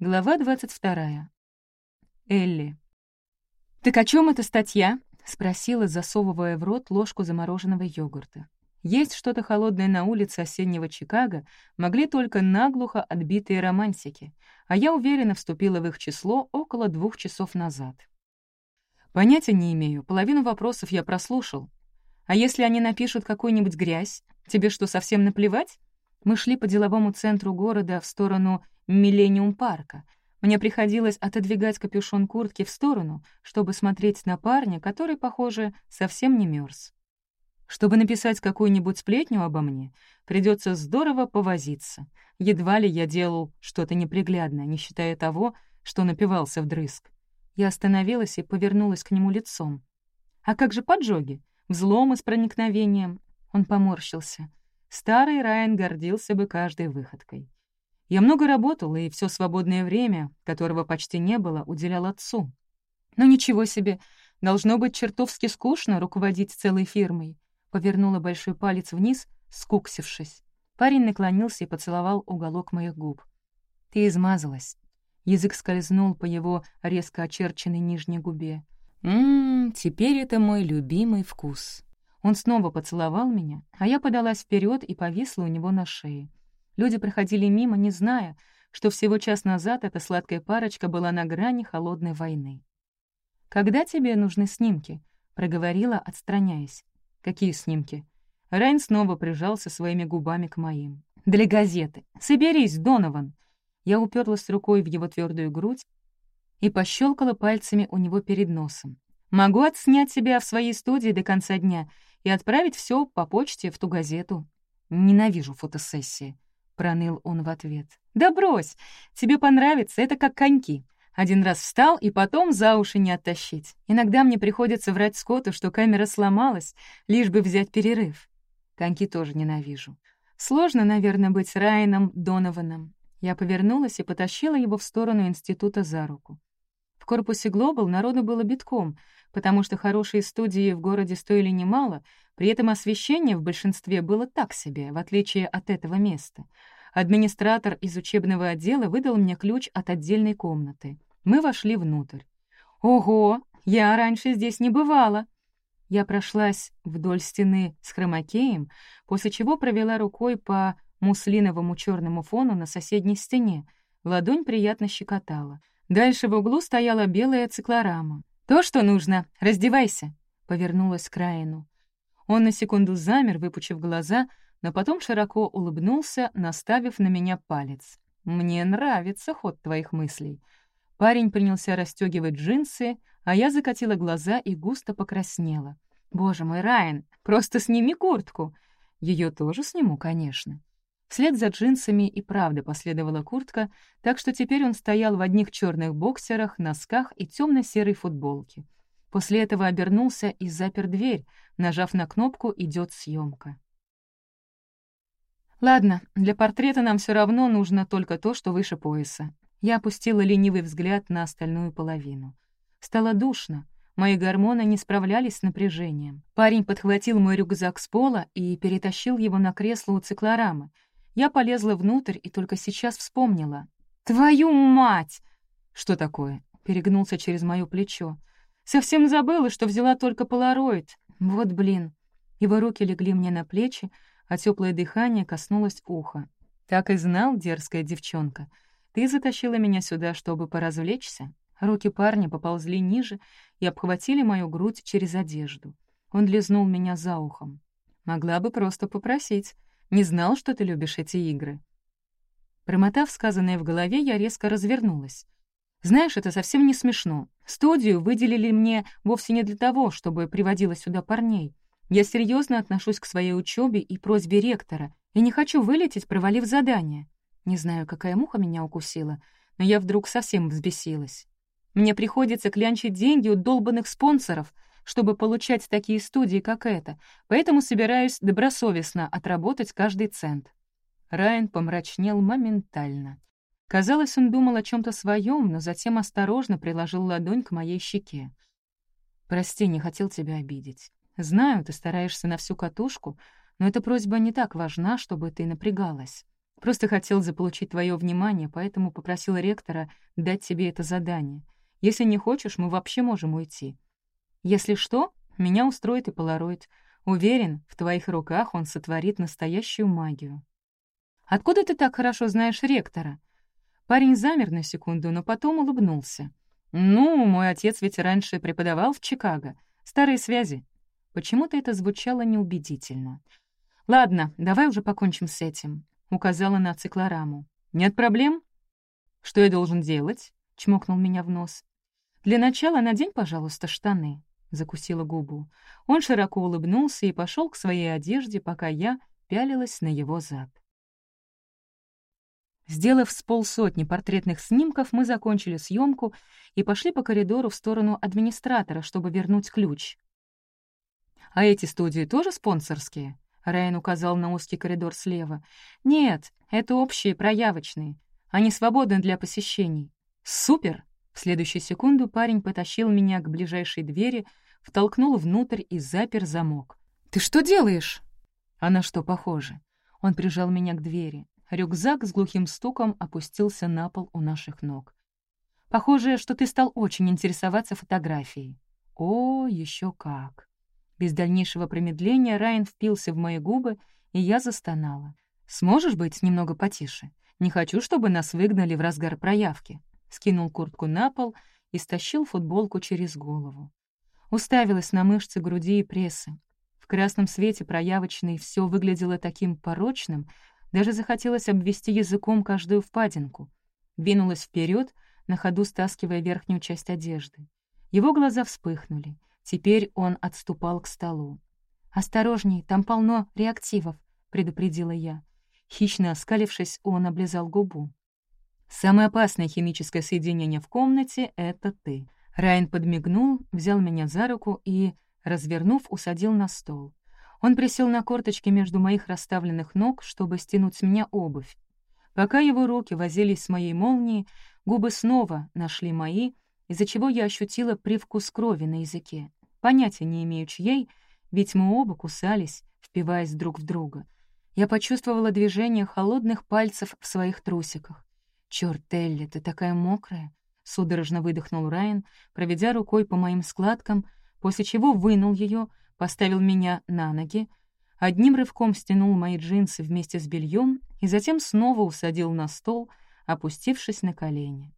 Глава 22. Элли. «Так о чем эта статья?» — спросила, засовывая в рот ложку замороженного йогурта. Есть что-то холодное на улице осеннего Чикаго могли только наглухо отбитые романтики, а я уверенно вступила в их число около двух часов назад. Понятия не имею, половину вопросов я прослушал. А если они напишут какую-нибудь грязь, тебе что, совсем наплевать? Мы шли по деловому центру города в сторону Миллениум парка. Мне приходилось отодвигать капюшон куртки в сторону, чтобы смотреть на парня, который, похоже, совсем не мерз. Чтобы написать какую-нибудь сплетню обо мне, придется здорово повозиться. Едва ли я делал что-то неприглядное, не считая того, что напивался вдрызг. Я остановилась и повернулась к нему лицом. «А как же поджоги? Взломы с проникновением?» Он поморщился. Старый Райан гордился бы каждой выходкой. Я много работал, и все свободное время, которого почти не было, уделял отцу. Но ничего себе, должно быть чертовски скучно руководить целой фирмой. Повернула большой палец вниз, скуксившись. Парень наклонился и поцеловал уголок моих губ. «Ты измазалась». Язык скользнул по его резко очерченной нижней губе. «Ммм, теперь это мой любимый вкус». Он снова поцеловал меня, а я подалась вперед и повисла у него на шее. Люди проходили мимо, не зная, что всего час назад эта сладкая парочка была на грани холодной войны. «Когда тебе нужны снимки?» — проговорила, отстраняясь. «Какие снимки?» Райн снова прижался своими губами к моим. «Для газеты. Соберись, Донован!» Я уперлась рукой в его твердую грудь и пощелкала пальцами у него перед носом. «Могу отснять себя в своей студии до конца дня и отправить все по почте в ту газету. Ненавижу фотосессии проныл он в ответ. «Да брось! Тебе понравится, это как коньки. Один раз встал, и потом за уши не оттащить. Иногда мне приходится врать Скотту, что камера сломалась, лишь бы взять перерыв. Коньки тоже ненавижу. Сложно, наверное, быть Райаном Донованом. Я повернулась и потащила его в сторону института за руку. В корпусе Глобал народу было битком, потому что хорошие студии в городе стоили немало, при этом освещение в большинстве было так себе, в отличие от этого места. Администратор из учебного отдела выдал мне ключ от отдельной комнаты. Мы вошли внутрь. «Ого! Я раньше здесь не бывала!» Я прошлась вдоль стены с хромакеем, после чего провела рукой по муслиновому черному фону на соседней стене. Ладонь приятно щекотала. Дальше в углу стояла белая циклорама. «То, что нужно. Раздевайся!» — повернулась к Райану. Он на секунду замер, выпучив глаза, но потом широко улыбнулся, наставив на меня палец. «Мне нравится ход твоих мыслей». Парень принялся расстегивать джинсы, а я закатила глаза и густо покраснела. «Боже мой, Райан, просто сними куртку!» Ее тоже сниму, конечно. Вслед за джинсами и правда последовала куртка, так что теперь он стоял в одних черных боксерах, носках и темно серой футболке. После этого обернулся и запер дверь, нажав на кнопку «Идет съемка». «Ладно, для портрета нам все равно нужно только то, что выше пояса». Я опустила ленивый взгляд на остальную половину. Стало душно, мои гормоны не справлялись с напряжением. Парень подхватил мой рюкзак с пола и перетащил его на кресло у циклорамы. Я полезла внутрь и только сейчас вспомнила. «Твою мать!» «Что такое?» — перегнулся через моё плечо. Совсем забыла, что взяла только полароид. Вот блин. Его руки легли мне на плечи, а теплое дыхание коснулось уха. Так и знал, дерзкая девчонка. Ты затащила меня сюда, чтобы поразвлечься? Руки парня поползли ниже и обхватили мою грудь через одежду. Он лизнул меня за ухом. Могла бы просто попросить. Не знал, что ты любишь эти игры. Промотав сказанное в голове, я резко развернулась. Знаешь, это совсем не смешно. Студию выделили мне вовсе не для того, чтобы приводила сюда парней. Я серьезно отношусь к своей учебе и просьбе ректора, и не хочу вылететь, провалив задание. Не знаю, какая муха меня укусила, но я вдруг совсем взбесилась. Мне приходится клянчить деньги у долбанных спонсоров, чтобы получать такие студии, как эта, поэтому собираюсь добросовестно отработать каждый цент. Райан помрачнел моментально. Казалось, он думал о чем то своем, но затем осторожно приложил ладонь к моей щеке. «Прости, не хотел тебя обидеть. Знаю, ты стараешься на всю катушку, но эта просьба не так важна, чтобы ты напрягалась. Просто хотел заполучить твое внимание, поэтому попросил ректора дать тебе это задание. Если не хочешь, мы вообще можем уйти. Если что, меня устроит и полароид. Уверен, в твоих руках он сотворит настоящую магию. Откуда ты так хорошо знаешь ректора? Парень замер на секунду, но потом улыбнулся. «Ну, мой отец ведь раньше преподавал в Чикаго. Старые связи». Почему-то это звучало неубедительно. «Ладно, давай уже покончим с этим», — указала на циклораму. «Нет проблем?» «Что я должен делать?» — чмокнул меня в нос. «Для начала надень, пожалуйста, штаны», — закусила губу. Он широко улыбнулся и пошел к своей одежде, пока я пялилась на его зад. Сделав с полсотни портретных снимков, мы закончили съемку и пошли по коридору в сторону администратора, чтобы вернуть ключ. «А эти студии тоже спонсорские?» Райан указал на узкий коридор слева. «Нет, это общие, проявочные. Они свободны для посещений». «Супер!» В следующую секунду парень потащил меня к ближайшей двери, втолкнул внутрь и запер замок. «Ты что делаешь?» «А на что похоже?» Он прижал меня к двери. Рюкзак с глухим стуком опустился на пол у наших ног. «Похоже, что ты стал очень интересоваться фотографией». «О, еще как!» Без дальнейшего промедления Райан впился в мои губы, и я застонала. «Сможешь быть немного потише? Не хочу, чтобы нас выгнали в разгар проявки». Скинул куртку на пол и стащил футболку через голову. Уставилась на мышцы груди и прессы. В красном свете проявочной все выглядело таким порочным — даже захотелось обвести языком каждую впадинку. Двинулась вперед, на ходу стаскивая верхнюю часть одежды. Его глаза вспыхнули. Теперь он отступал к столу. «Осторожней, там полно реактивов», — предупредила я. Хищно оскалившись, он облизал губу. «Самое опасное химическое соединение в комнате — это ты». Райан подмигнул, взял меня за руку и, развернув, усадил на стол. Он присел на корточки между моих расставленных ног, чтобы стянуть с меня обувь. Пока его руки возились с моей молнией, губы снова нашли мои, из-за чего я ощутила привкус крови на языке. Понятия не имею, чьей, ведь мы оба кусались, впиваясь друг в друга. Я почувствовала движение холодных пальцев в своих трусиках. «Чёрт, Элли, ты такая мокрая!» — судорожно выдохнул Райан, проведя рукой по моим складкам, после чего вынул ее, поставил меня на ноги, одним рывком стянул мои джинсы вместе с бельем и затем снова усадил на стол, опустившись на колени.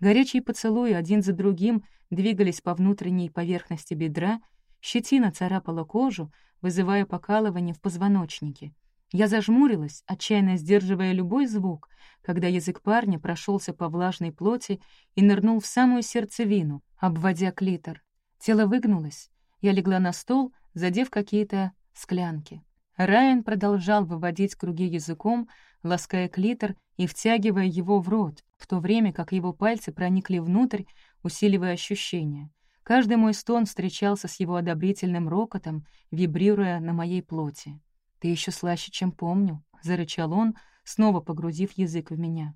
Горячие поцелуи один за другим двигались по внутренней поверхности бедра, щетина царапала кожу, вызывая покалывание в позвоночнике. Я зажмурилась, отчаянно сдерживая любой звук, когда язык парня прошелся по влажной плоти и нырнул в самую сердцевину, обводя клитор. Тело выгнулось. Я легла на стол, задев какие-то склянки. Райан продолжал выводить круги языком, лаская клитор и втягивая его в рот, в то время как его пальцы проникли внутрь, усиливая ощущения. Каждый мой стон встречался с его одобрительным рокотом, вибрируя на моей плоти. «Ты еще слаще, чем помню», — зарычал он, снова погрузив язык в меня.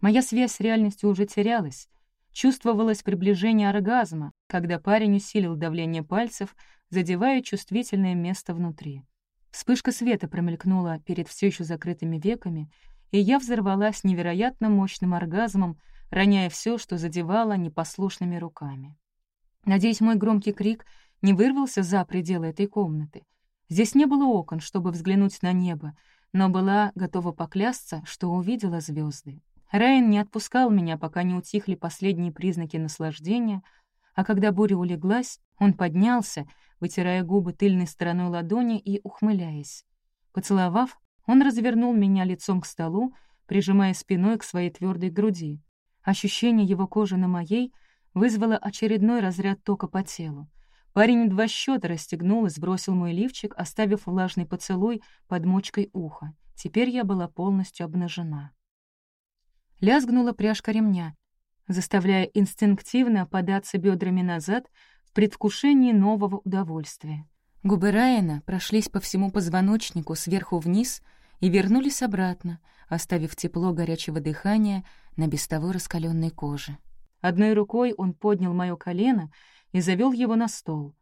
Моя связь с реальностью уже терялась. Чувствовалось приближение оргазма, когда парень усилил давление пальцев, задевая чувствительное место внутри. Вспышка света промелькнула перед все еще закрытыми веками, и я взорвалась невероятно мощным оргазмом, роняя все, что задевало непослушными руками. Надеюсь, мой громкий крик не вырвался за пределы этой комнаты. Здесь не было окон, чтобы взглянуть на небо, но была готова поклясться, что увидела звезды. Райан не отпускал меня, пока не утихли последние признаки наслаждения, а когда буря улеглась, он поднялся вытирая губы тыльной стороной ладони и ухмыляясь. Поцеловав, он развернул меня лицом к столу, прижимая спиной к своей твердой груди. Ощущение его кожи на моей вызвало очередной разряд тока по телу. Парень два счета расстегнул и сбросил мой лифчик, оставив влажный поцелуй под мочкой уха. Теперь я была полностью обнажена. Лязгнула пряжка ремня, заставляя инстинктивно податься бедрами назад, предвкушении нового удовольствия. Губы Райана прошлись по всему позвоночнику сверху вниз и вернулись обратно, оставив тепло горячего дыхания на без того раскаленной коже. Одной рукой он поднял моё колено и завёл его на стол,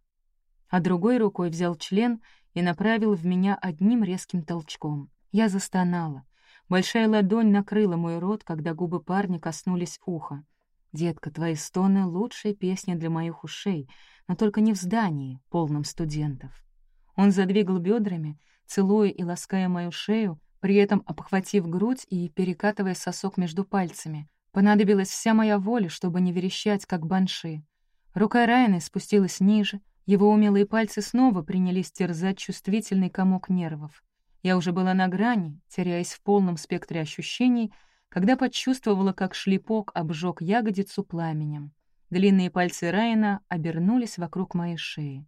а другой рукой взял член и направил в меня одним резким толчком. Я застонала. Большая ладонь накрыла мой рот, когда губы парня коснулись уха. «Детка, твои стоны — лучшая песня для моих ушей, но только не в здании, полном студентов». Он задвигал бедрами, целуя и лаская мою шею, при этом обхватив грудь и перекатывая сосок между пальцами. Понадобилась вся моя воля, чтобы не верещать, как банши. Рука Райана спустилась ниже, его умелые пальцы снова принялись терзать чувствительный комок нервов. Я уже была на грани, теряясь в полном спектре ощущений, когда почувствовала, как шлепок обжег ягодицу пламенем. Длинные пальцы Райана обернулись вокруг моей шеи.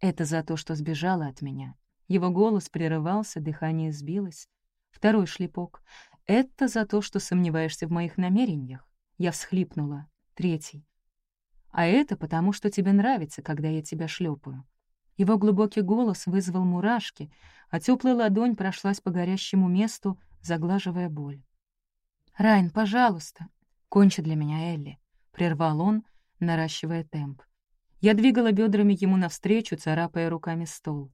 Это за то, что сбежала от меня. Его голос прерывался, дыхание сбилось. Второй шлепок. Это за то, что сомневаешься в моих намерениях. Я всхлипнула. Третий. А это потому, что тебе нравится, когда я тебя шлепаю. Его глубокий голос вызвал мурашки, а теплая ладонь прошлась по горящему месту, заглаживая боль. «Райн, пожалуйста, кончи для меня, Элли», — прервал он, наращивая темп. Я двигала бедрами ему навстречу, царапая руками стол.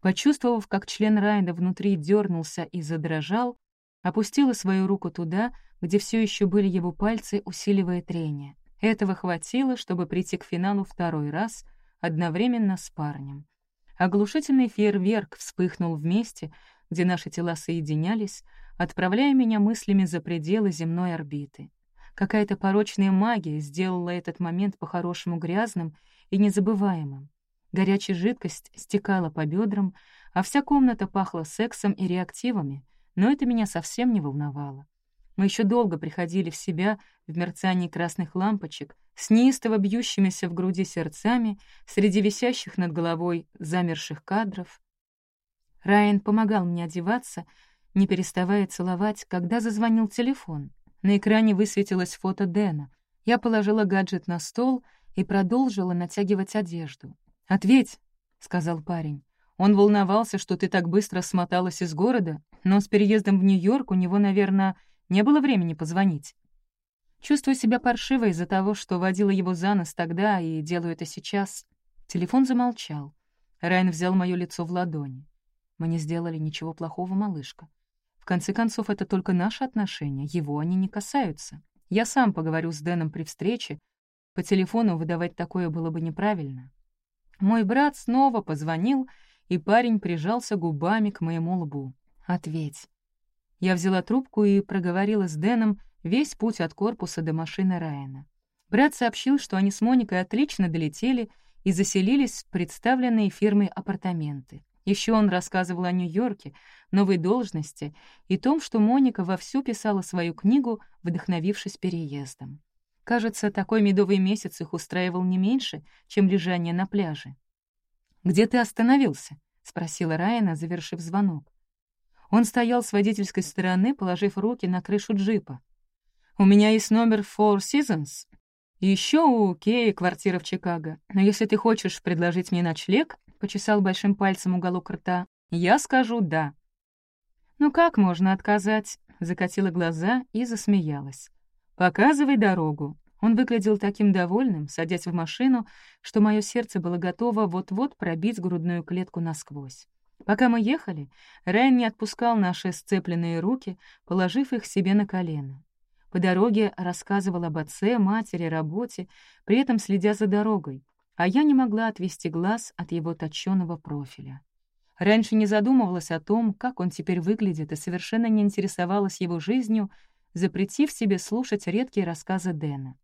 Почувствовав, как член Райна внутри дернулся и задрожал, опустила свою руку туда, где все еще были его пальцы, усиливая трение. Этого хватило, чтобы прийти к финалу второй раз, одновременно с парнем. Оглушительный фейерверк вспыхнул вместе, где наши тела соединялись, отправляя меня мыслями за пределы земной орбиты. Какая-то порочная магия сделала этот момент по-хорошему грязным и незабываемым. Горячая жидкость стекала по бедрам, а вся комната пахла сексом и реактивами, но это меня совсем не волновало. Мы еще долго приходили в себя в мерцании красных лампочек, с неистово бьющимися в груди сердцами, среди висящих над головой замерших кадров. Райан помогал мне одеваться, не переставая целовать, когда зазвонил телефон. На экране высветилось фото Дэна. Я положила гаджет на стол и продолжила натягивать одежду. «Ответь», — сказал парень. Он волновался, что ты так быстро смоталась из города, но с переездом в Нью-Йорк у него, наверное, не было времени позвонить. Чувствую себя паршиво из-за того, что водила его за нос тогда и делаю это сейчас. Телефон замолчал. Райан взял моё лицо в ладони. Мы не сделали ничего плохого, малышка. В конце концов, это только наши отношения, его они не касаются. Я сам поговорю с Дэном при встрече. По телефону выдавать такое было бы неправильно. Мой брат снова позвонил, и парень прижался губами к моему лбу. «Ответь». Я взяла трубку и проговорила с Дэном, весь путь от корпуса до машины Райана. Брат сообщил, что они с Моникой отлично долетели и заселились в представленные фирмой апартаменты. Еще он рассказывал о Нью-Йорке, новой должности и том, что Моника вовсю писала свою книгу, вдохновившись переездом. Кажется, такой медовый месяц их устраивал не меньше, чем лежание на пляже. «Где ты остановился?» — спросила Райана, завершив звонок. Он стоял с водительской стороны, положив руки на крышу джипа. У меня есть номер Four Seasons. Еще у Кеи квартира в Чикаго. Но если ты хочешь предложить мне ночлег, — почесал большим пальцем уголок рта, — я скажу «да». «Ну как можно отказать?» — закатила глаза и засмеялась. «Показывай дорогу». Он выглядел таким довольным, садясь в машину, что мое сердце было готово вот-вот пробить грудную клетку насквозь. Пока мы ехали, Райан не отпускал наши сцепленные руки, положив их себе на колено. По дороге рассказывал об отце, матери, работе, при этом следя за дорогой, а я не могла отвести глаз от его точёного профиля. Раньше не задумывалась о том, как он теперь выглядит, и совершенно не интересовалась его жизнью, запретив себе слушать редкие рассказы Дэна.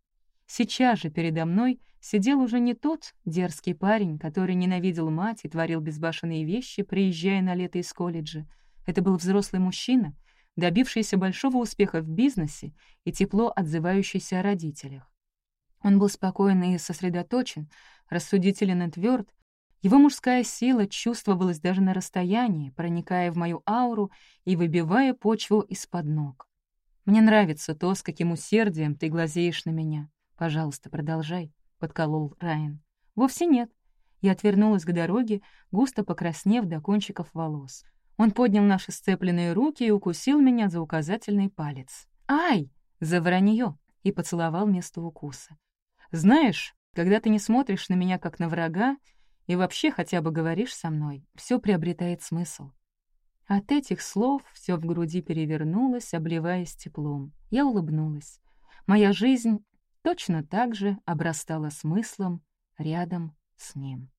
Сейчас же передо мной сидел уже не тот дерзкий парень, который ненавидел мать и творил безбашенные вещи, приезжая на лето из колледжа. Это был взрослый мужчина, добившийся большого успеха в бизнесе и тепло отзывающийся о родителях. Он был спокоен и сосредоточен, рассудителен и тверд. Его мужская сила чувствовалась даже на расстоянии, проникая в мою ауру и выбивая почву из-под ног. «Мне нравится то, с каким усердием ты глазеешь на меня. Пожалуйста, продолжай», — подколол Райан. «Вовсе нет». Я отвернулась к дороге, густо покраснев до кончиков волос. Он поднял наши сцепленные руки и укусил меня за указательный палец. «Ай!» — за вранье и поцеловал место укуса. «Знаешь, когда ты не смотришь на меня как на врага и вообще хотя бы говоришь со мной, все приобретает смысл». От этих слов все в груди перевернулось, обливаясь теплом. Я улыбнулась. Моя жизнь точно так же обрастала смыслом рядом с ним.